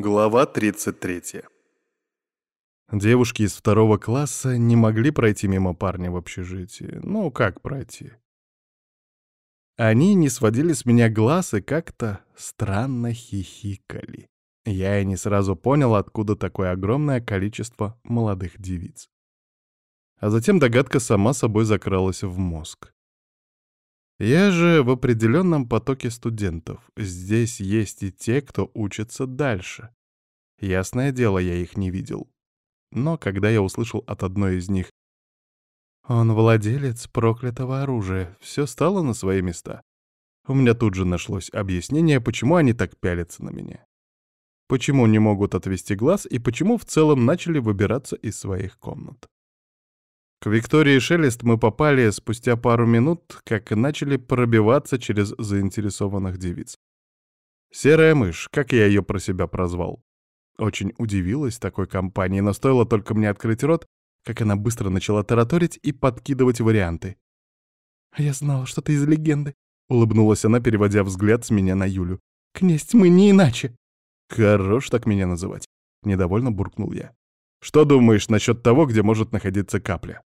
Глава 33. Девушки из второго класса не могли пройти мимо парня в общежитии. Ну, как пройти? Они не сводили с меня глаз и как-то странно хихикали. Я и не сразу понял, откуда такое огромное количество молодых девиц. А затем догадка сама собой закралась в мозг. Я же в определенном потоке студентов. Здесь есть и те, кто учится дальше. Ясное дело, я их не видел. Но когда я услышал от одной из них «Он владелец проклятого оружия», все стало на свои места. У меня тут же нашлось объяснение, почему они так пялятся на меня. Почему не могут отвести глаз и почему в целом начали выбираться из своих комнат. К Виктории Шелест мы попали спустя пару минут, как начали пробиваться через заинтересованных девиц. «Серая мышь», как я ее про себя прозвал. Очень удивилась такой компании, но стоило только мне открыть рот, как она быстро начала тараторить и подкидывать варианты. «Я знала, что ты из легенды», — улыбнулась она, переводя взгляд с меня на Юлю. «Князь мы не иначе». «Хорош так меня называть», — недовольно буркнул я. «Что думаешь насчет того, где может находиться капля?»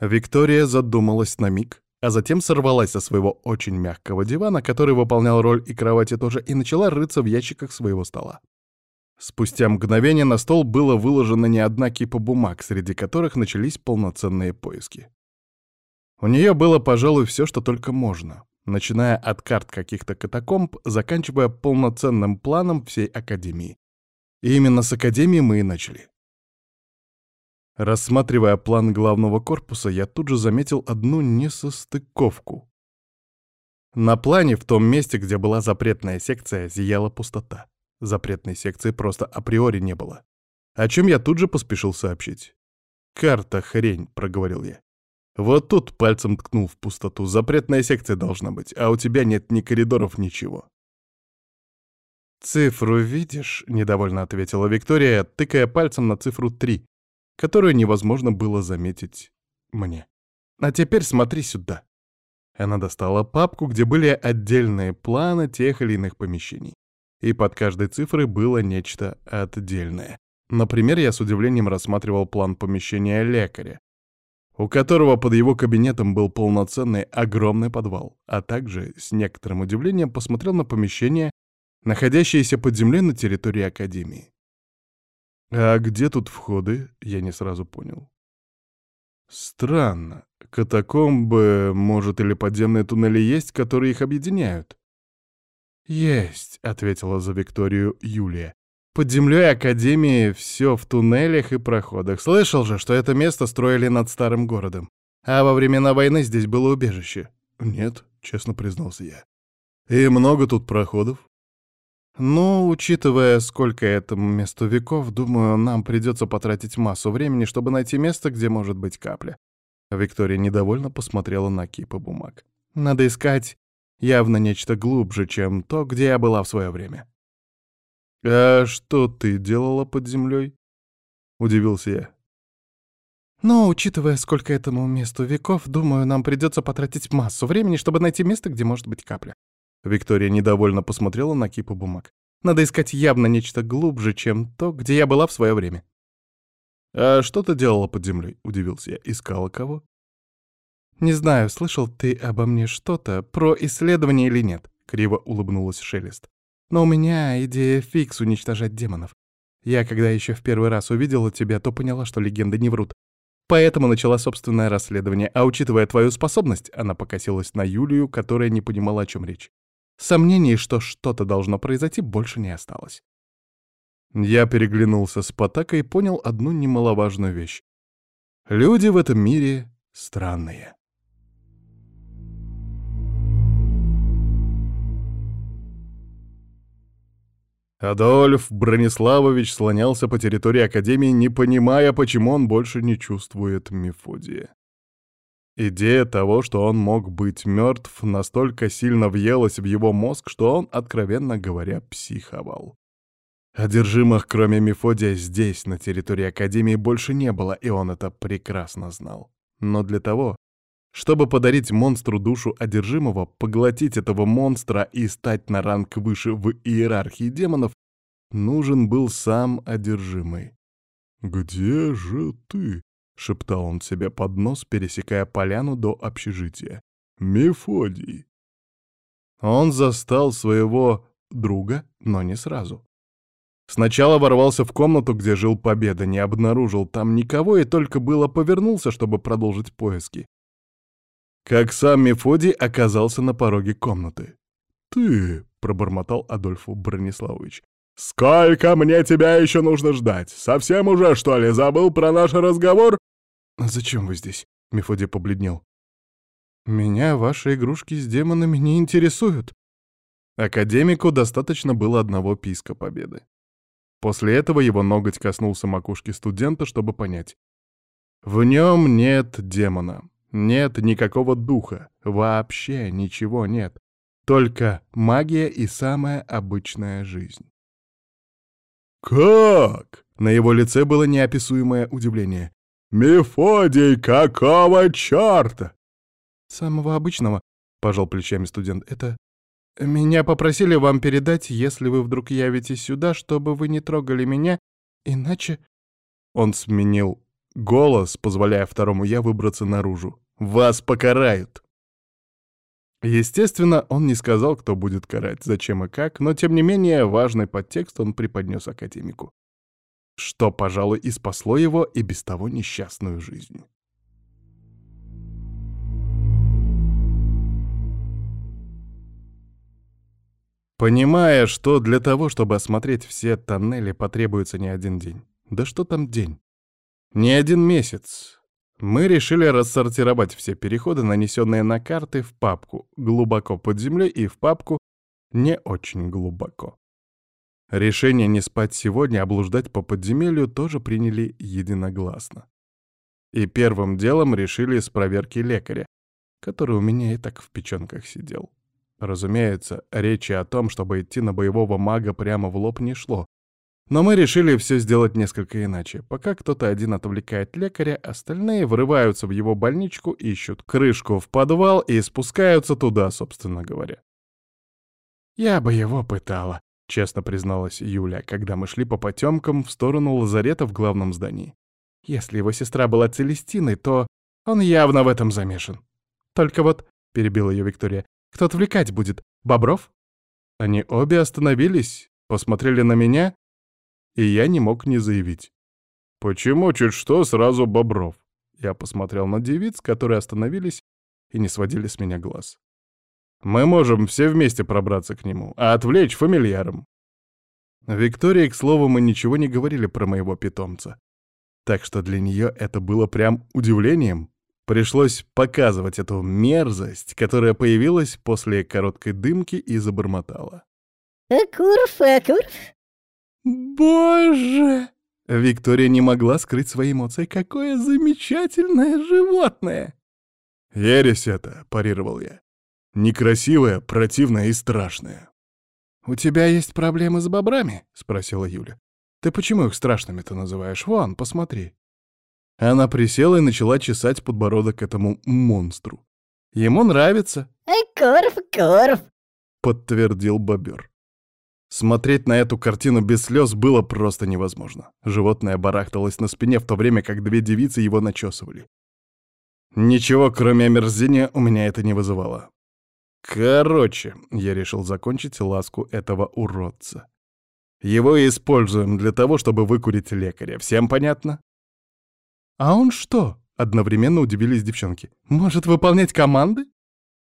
Виктория задумалась на миг, а затем сорвалась со своего очень мягкого дивана, который выполнял роль и кровати тоже, и начала рыться в ящиках своего стола. Спустя мгновение на стол было выложено не одна кипа бумаг, среди которых начались полноценные поиски. У нее было, пожалуй, все, что только можно, начиная от карт каких-то катакомб, заканчивая полноценным планом всей Академии. И именно с Академии мы и начали. Рассматривая план главного корпуса, я тут же заметил одну несостыковку. На плане, в том месте, где была запретная секция, зияла пустота. Запретной секции просто априори не было. О чем я тут же поспешил сообщить. «Карта хрень», — проговорил я. «Вот тут пальцем ткнул в пустоту. Запретная секция должна быть, а у тебя нет ни коридоров, ничего». «Цифру видишь?» — недовольно ответила Виктория, тыкая пальцем на цифру 3, которую невозможно было заметить мне. «А теперь смотри сюда». Она достала папку, где были отдельные планы тех или иных помещений. И под каждой цифрой было нечто отдельное. Например, я с удивлением рассматривал план помещения лекаря, у которого под его кабинетом был полноценный огромный подвал, а также с некоторым удивлением посмотрел на помещение, находящееся под землей на территории Академии. А где тут входы, я не сразу понял. Странно. Катакомбы, может, или подземные туннели есть, которые их объединяют? «Есть», — ответила за Викторию Юлия. «Под землей Академии все в туннелях и проходах. Слышал же, что это место строили над старым городом. А во времена войны здесь было убежище». «Нет», — честно признался я. «И много тут проходов?» «Ну, учитывая, сколько этому месту веков, думаю, нам придется потратить массу времени, чтобы найти место, где может быть капля». Виктория недовольно посмотрела на кипы бумаг. «Надо искать явно нечто глубже, чем то, где я была в свое время». «А что ты делала под землей?» — удивился я. «Но, учитывая, сколько этому месту веков, думаю, нам придется потратить массу времени, чтобы найти место, где может быть капля. Виктория недовольно посмотрела на кипу бумаг. Надо искать явно нечто глубже, чем то, где я была в свое время. «А что ты делала под землей?» — удивился я. «Искала кого?» «Не знаю, слышал ты обо мне что-то, про исследование или нет?» — криво улыбнулась Шелест. «Но у меня идея фикс уничтожать демонов. Я, когда еще в первый раз увидела тебя, то поняла, что легенды не врут. Поэтому начала собственное расследование, а учитывая твою способность, она покосилась на Юлию, которая не понимала, о чем речь. Сомнений, что что-то должно произойти, больше не осталось. Я переглянулся с Потакой и понял одну немаловажную вещь. Люди в этом мире странные. Адольф Брониславович слонялся по территории Академии, не понимая, почему он больше не чувствует Мефодия. Идея того, что он мог быть мертв, настолько сильно въелась в его мозг, что он, откровенно говоря, психовал. Одержимых, кроме Мефодия, здесь, на территории Академии, больше не было, и он это прекрасно знал. Но для того, чтобы подарить монстру душу одержимого, поглотить этого монстра и стать на ранг выше в иерархии демонов, нужен был сам одержимый. «Где же ты?» — шептал он себе под нос, пересекая поляну до общежития. «Мефодий!» Он застал своего друга, но не сразу. Сначала ворвался в комнату, где жил Победа, не обнаружил там никого и только было повернулся, чтобы продолжить поиски. Как сам Мефодий оказался на пороге комнаты. «Ты!» — пробормотал Адольфу Брониславович. «Сколько мне тебя еще нужно ждать? Совсем уже, что ли, забыл про наш разговор?» «Зачем вы здесь?» — Мефодий побледнел. «Меня ваши игрушки с демонами не интересуют». Академику достаточно было одного писка победы. После этого его ноготь коснулся макушки студента, чтобы понять. В нем нет демона, нет никакого духа, вообще ничего нет. Только магия и самая обычная жизнь. «Как?» — на его лице было неописуемое удивление. «Мефодий, какого черта?» «Самого обычного», — пожал плечами студент. «Это... Меня попросили вам передать, если вы вдруг явитесь сюда, чтобы вы не трогали меня, иначе...» Он сменил голос, позволяя второму «я» выбраться наружу. «Вас покарают!» Естественно, он не сказал, кто будет карать, зачем и как, но тем не менее важный подтекст он преподнес академику. Что, пожалуй, и спасло его и без того несчастную жизнь. Понимая, что для того, чтобы осмотреть все тоннели, потребуется не один день. Да что там день? Не один месяц. Мы решили рассортировать все переходы, нанесенные на карты, в папку «Глубоко под землей» и в папку «Не очень глубоко». Решение не спать сегодня, а блуждать по подземелью тоже приняли единогласно. И первым делом решили с проверки лекаря, который у меня и так в печенках сидел. Разумеется, речи о том, чтобы идти на боевого мага прямо в лоб не шло, но мы решили все сделать несколько иначе. Пока кто-то один отвлекает лекаря, остальные врываются в его больничку, ищут крышку в подвал и спускаются туда, собственно говоря. «Я бы его пытала», — честно призналась Юля, когда мы шли по потемкам в сторону лазарета в главном здании. «Если его сестра была Целестиной, то он явно в этом замешан. Только вот», — перебила ее Виктория, — «кто отвлекать будет? Бобров?» Они обе остановились, посмотрели на меня и я не мог не заявить. «Почему чуть что сразу Бобров?» Я посмотрел на девиц, которые остановились и не сводили с меня глаз. «Мы можем все вместе пробраться к нему, а отвлечь фамильяром». Виктории, к слову, мы ничего не говорили про моего питомца. Так что для нее это было прям удивлением. Пришлось показывать эту мерзость, которая появилась после короткой дымки и забормотала. «Экурф, экурф, «Боже!» Виктория не могла скрыть свои эмоции. «Какое замечательное животное!» «Ересь это!» — парировал я. «Некрасивое, противное и страшное». «У тебя есть проблемы с бобрами?» — спросила Юля. «Ты почему их страшными-то называешь? Вон, посмотри». Она присела и начала чесать подбородок этому монстру. «Ему нравится». Корф, корф, подтвердил бобер. Смотреть на эту картину без слез было просто невозможно. Животное барахталось на спине, в то время как две девицы его начесывали. Ничего, кроме омерзения, у меня это не вызывало. Короче, я решил закончить ласку этого уродца. Его используем для того, чтобы выкурить лекаря. Всем понятно? А он что? Одновременно удивились девчонки. Может выполнять команды?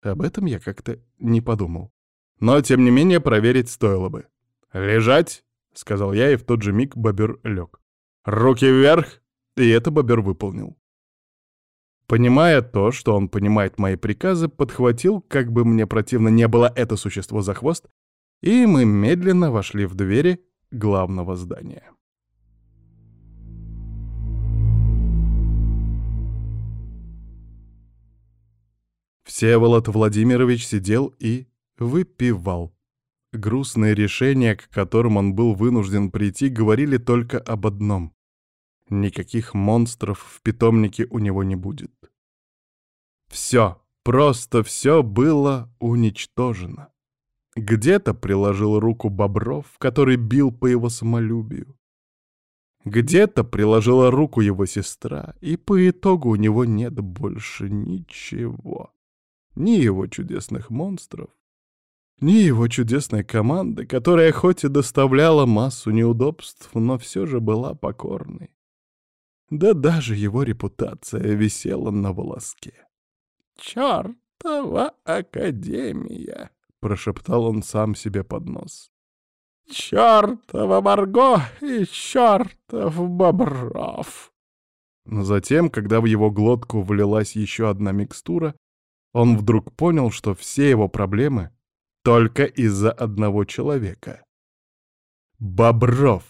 Об этом я как-то не подумал. Но, тем не менее, проверить стоило бы. «Лежать!» — сказал я, и в тот же миг бобер лег. «Руки вверх!» И это бобер выполнил. Понимая то, что он понимает мои приказы, подхватил, как бы мне противно не было это существо за хвост, и мы медленно вошли в двери главного здания. Всеволод Владимирович сидел и выпивал. Грустные решения, к которым он был вынужден прийти, говорили только об одном. Никаких монстров в питомнике у него не будет. Все, просто все было уничтожено. Где-то приложил руку Бобров, который бил по его самолюбию. Где-то приложила руку его сестра, и по итогу у него нет больше ничего. Ни его чудесных монстров, ни его чудесной команды, которая хоть и доставляла массу неудобств, но все же была покорной. Да даже его репутация висела на волоске. «Чёртова академия!» — прошептал он сам себе под нос. «Чёртова Марго и чёртов Бобров!» Но затем, когда в его глотку влилась еще одна микстура, он вдруг понял, что все его проблемы только из-за одного человека. Бобров!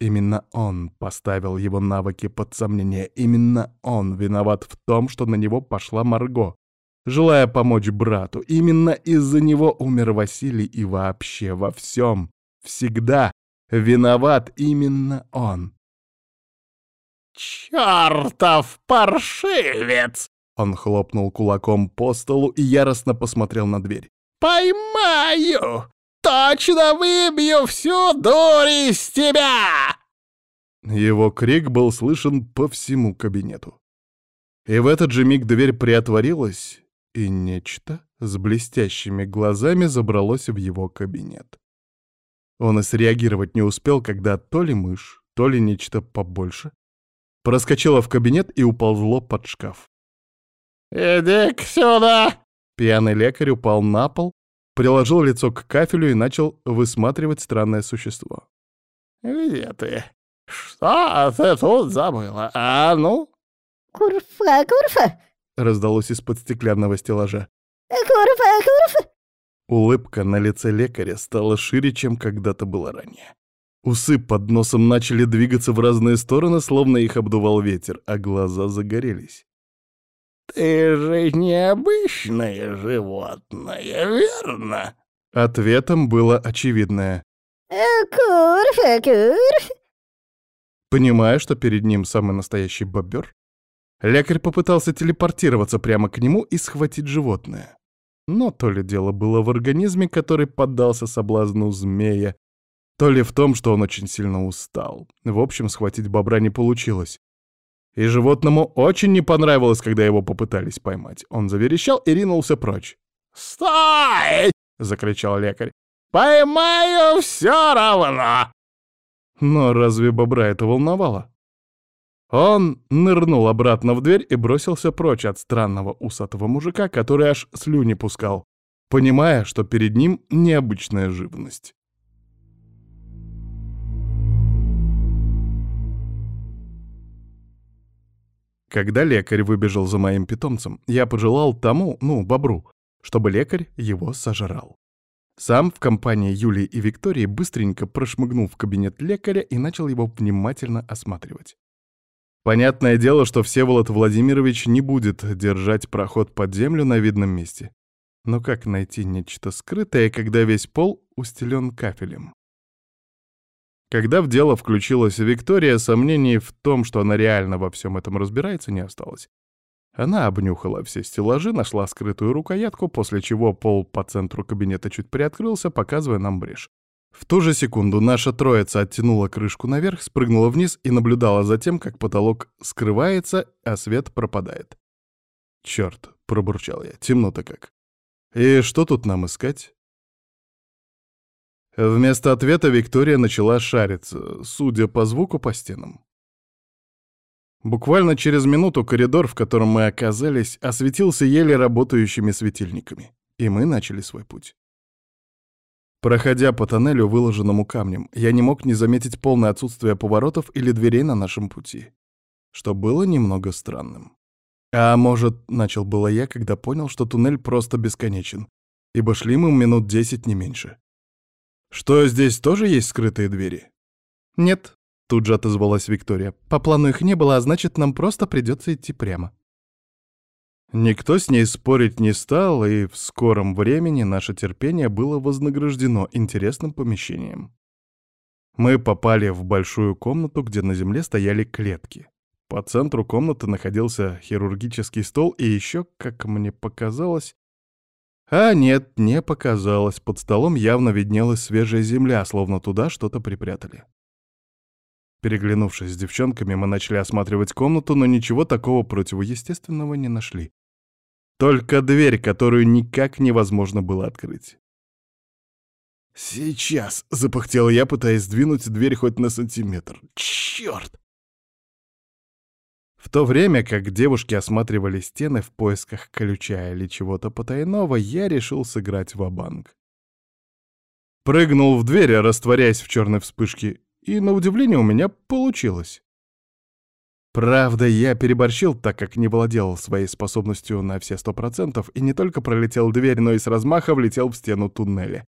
Именно он поставил его навыки под сомнение. Именно он виноват в том, что на него пошла Марго, желая помочь брату. Именно из-за него умер Василий и вообще во всем, всегда виноват именно он. «Чёртов паршивец!» Он хлопнул кулаком по столу и яростно посмотрел на дверь. «Поймаю! Точно выбью всю дурь из тебя!» Его крик был слышен по всему кабинету. И в этот же миг дверь приотворилась, и нечто с блестящими глазами забралось в его кабинет. Он и среагировать не успел, когда то ли мышь, то ли нечто побольше проскочило в кабинет и уползло под шкаф. «Иди-ка сюда!» Пьяный лекарь упал на пол, приложил лицо к кафелю и начал высматривать странное существо. «Где ты? Что ты тут забыла? А ну?» «Курфа, курфа!» — раздалось из-под стеклянного стеллажа. «Курфа, курфа!» Улыбка на лице лекаря стала шире, чем когда-то было ранее. Усы под носом начали двигаться в разные стороны, словно их обдувал ветер, а глаза загорелись. «Ты же необычное животное, верно?» Ответом было очевидное. «Курфа, курфа!» Понимая, что перед ним самый настоящий бобер, лекарь попытался телепортироваться прямо к нему и схватить животное. Но то ли дело было в организме, который поддался соблазну змея, то ли в том, что он очень сильно устал. В общем, схватить бобра не получилось. И животному очень не понравилось, когда его попытались поймать. Он заверещал и ринулся прочь. «Стой!» — закричал лекарь. «Поймаю все равно!» Но разве бобра это волновало? Он нырнул обратно в дверь и бросился прочь от странного усатого мужика, который аж слюни пускал, понимая, что перед ним необычная живность. Когда лекарь выбежал за моим питомцем, я пожелал тому, ну, бобру, чтобы лекарь его сожрал. Сам в компании Юлии и Виктории быстренько прошмыгнул в кабинет лекаря и начал его внимательно осматривать. Понятное дело, что Всеволод Владимирович не будет держать проход под землю на видном месте. Но как найти нечто скрытое, когда весь пол устелен кафелем? Когда в дело включилась Виктория, сомнений в том, что она реально во всем этом разбирается, не осталось. Она обнюхала все стеллажи, нашла скрытую рукоятку, после чего пол по центру кабинета чуть приоткрылся, показывая нам брешь. В ту же секунду наша троица оттянула крышку наверх, спрыгнула вниз и наблюдала за тем, как потолок скрывается, а свет пропадает. «Чёрт!» — пробурчал я. «Темно-то как. И что тут нам искать?» Вместо ответа Виктория начала шариться, судя по звуку, по стенам. Буквально через минуту коридор, в котором мы оказались, осветился еле работающими светильниками, и мы начали свой путь. Проходя по тоннелю, выложенному камнем, я не мог не заметить полное отсутствие поворотов или дверей на нашем пути, что было немного странным. А может, начал было я, когда понял, что туннель просто бесконечен, ибо шли мы минут десять не меньше. Что, здесь тоже есть скрытые двери? Нет, тут же отозвалась Виктория. По плану их не было, а значит, нам просто придется идти прямо. Никто с ней спорить не стал, и в скором времени наше терпение было вознаграждено интересным помещением. Мы попали в большую комнату, где на земле стояли клетки. По центру комнаты находился хирургический стол и еще, как мне показалось, А нет, не показалось. Под столом явно виднелась свежая земля, словно туда что-то припрятали. Переглянувшись с девчонками, мы начали осматривать комнату, но ничего такого противоестественного не нашли. Только дверь, которую никак невозможно было открыть. «Сейчас!» — запыхтел я, пытаясь сдвинуть дверь хоть на сантиметр. «Чёрт!» В то время как девушки осматривали стены в поисках ключа или чего-то потайного, я решил сыграть в банк Прыгнул в дверь, растворяясь в черной вспышке, и, на удивление, у меня получилось. Правда, я переборщил, так как не владел своей способностью на все сто процентов, и не только пролетел дверь, но и с размаха влетел в стену туннеля,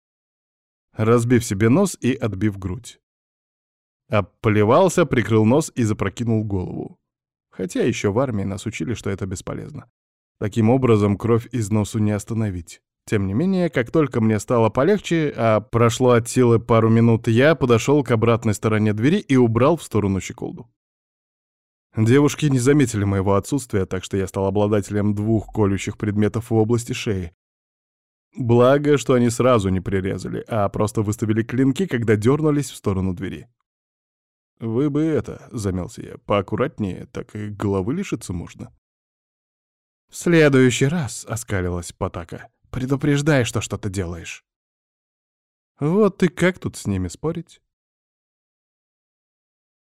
разбив себе нос и отбив грудь. Обплевался, прикрыл нос и запрокинул голову. Хотя еще в армии нас учили, что это бесполезно. Таким образом, кровь из носу не остановить. Тем не менее, как только мне стало полегче, а прошло от силы пару минут, я подошел к обратной стороне двери и убрал в сторону щеколду. Девушки не заметили моего отсутствия, так что я стал обладателем двух колющих предметов в области шеи. Благо, что они сразу не прирезали, а просто выставили клинки, когда дернулись в сторону двери. «Вы бы это», — замялся я, — «поаккуратнее, так и головы лишиться можно». «В следующий раз», — оскалилась Потака, — «предупреждай, что что-то делаешь». Вот и как тут с ними спорить?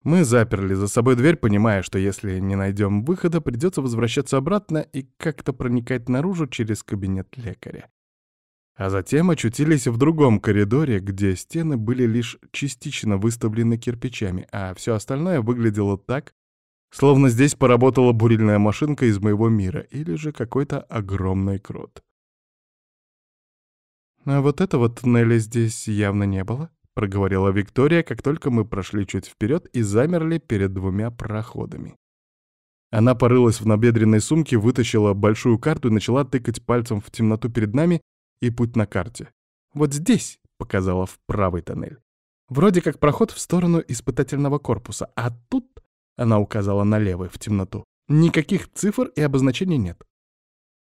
Мы заперли за собой дверь, понимая, что если не найдем выхода, придется возвращаться обратно и как-то проникать наружу через кабинет лекаря. А затем очутились в другом коридоре, где стены были лишь частично выставлены кирпичами, а все остальное выглядело так, словно здесь поработала бурильная машинка из моего мира или же какой-то огромный крот. «А вот этого туннеля здесь явно не было», — проговорила Виктория, как только мы прошли чуть вперед и замерли перед двумя проходами. Она порылась в набедренной сумке, вытащила большую карту и начала тыкать пальцем в темноту перед нами, и путь на карте. «Вот здесь», — показала в правый тоннель. «Вроде как проход в сторону испытательного корпуса, а тут...» — она указала на левый, в темноту. «Никаких цифр и обозначений нет».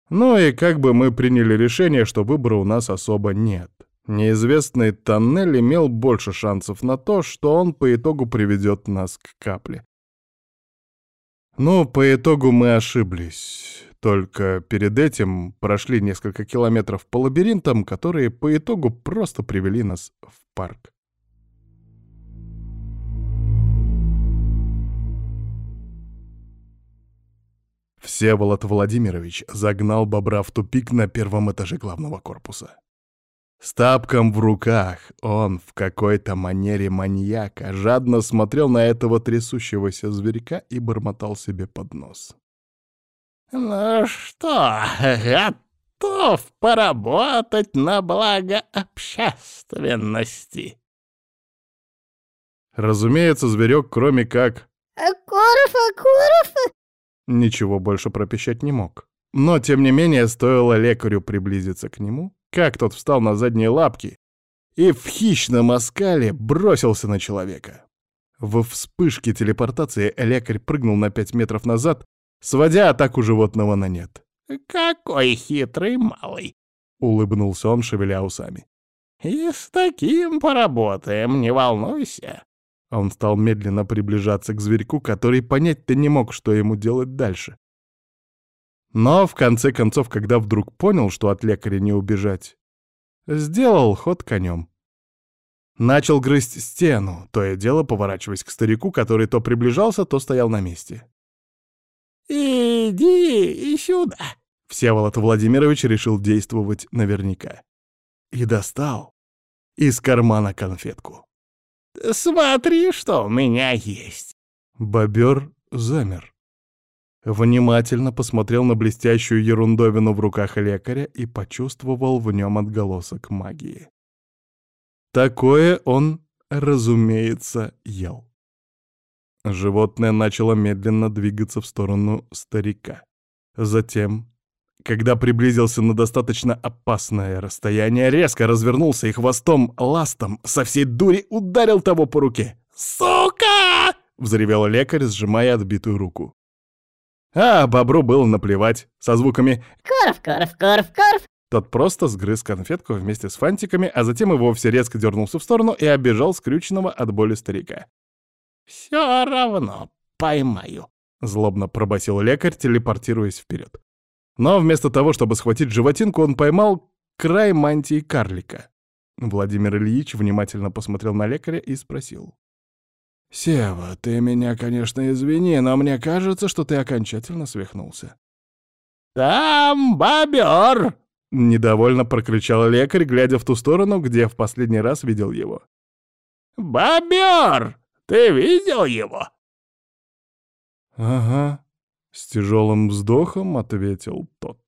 Ну и как бы мы приняли решение, что выбора у нас особо нет. Неизвестный тоннель имел больше шансов на то, что он по итогу приведет нас к капле. Но по итогу мы ошиблись. Только перед этим прошли несколько километров по лабиринтам, которые по итогу просто привели нас в парк. Всеволод Владимирович загнал бобра в тупик на первом этаже главного корпуса. С тапком в руках он в какой-то манере маньяка жадно смотрел на этого трясущегося зверька и бормотал себе под нос. «Ну что, готов поработать на благо общественности?» Разумеется, зверек, кроме как... Акуров, Акуров! Ничего больше пропищать не мог. Но, тем не менее, стоило лекарю приблизиться к нему, как тот встал на задние лапки и в хищном оскале бросился на человека. Во вспышке телепортации лекарь прыгнул на пять метров назад сводя атаку животного на нет. «Какой хитрый малый!» — улыбнулся он, шевеля усами. «И с таким поработаем, не волнуйся!» Он стал медленно приближаться к зверьку, который понять-то не мог, что ему делать дальше. Но, в конце концов, когда вдруг понял, что от лекаря не убежать, сделал ход конем. Начал грызть стену, то и дело поворачиваясь к старику, который то приближался, то стоял на месте. «Иди сюда!» Всеволод Владимирович решил действовать наверняка. И достал из кармана конфетку. «Смотри, что у меня есть!» Бобер замер. Внимательно посмотрел на блестящую ерундовину в руках лекаря и почувствовал в нем отголосок магии. Такое он, разумеется, ел. Животное начало медленно двигаться в сторону старика. Затем, когда приблизился на достаточно опасное расстояние, резко развернулся и хвостом ластом со всей дури ударил того по руке. «Сука!» — взревел лекарь, сжимая отбитую руку. А бобру было наплевать, со звуками Коров, коров, коров, коров. Тот просто сгрыз конфетку вместе с фантиками, а затем и вовсе резко дернулся в сторону и оббежал скрюченного от боли старика. «Все равно поймаю», — злобно пробасил лекарь, телепортируясь вперед. Но вместо того, чтобы схватить животинку, он поймал край мантии карлика. Владимир Ильич внимательно посмотрел на лекаря и спросил. «Сева, ты меня, конечно, извини, но мне кажется, что ты окончательно свихнулся». «Там бобер!» — недовольно прокричал лекарь, глядя в ту сторону, где в последний раз видел его. «Бобер! Ты видел его?» «Ага», — с тяжелым вздохом ответил тот.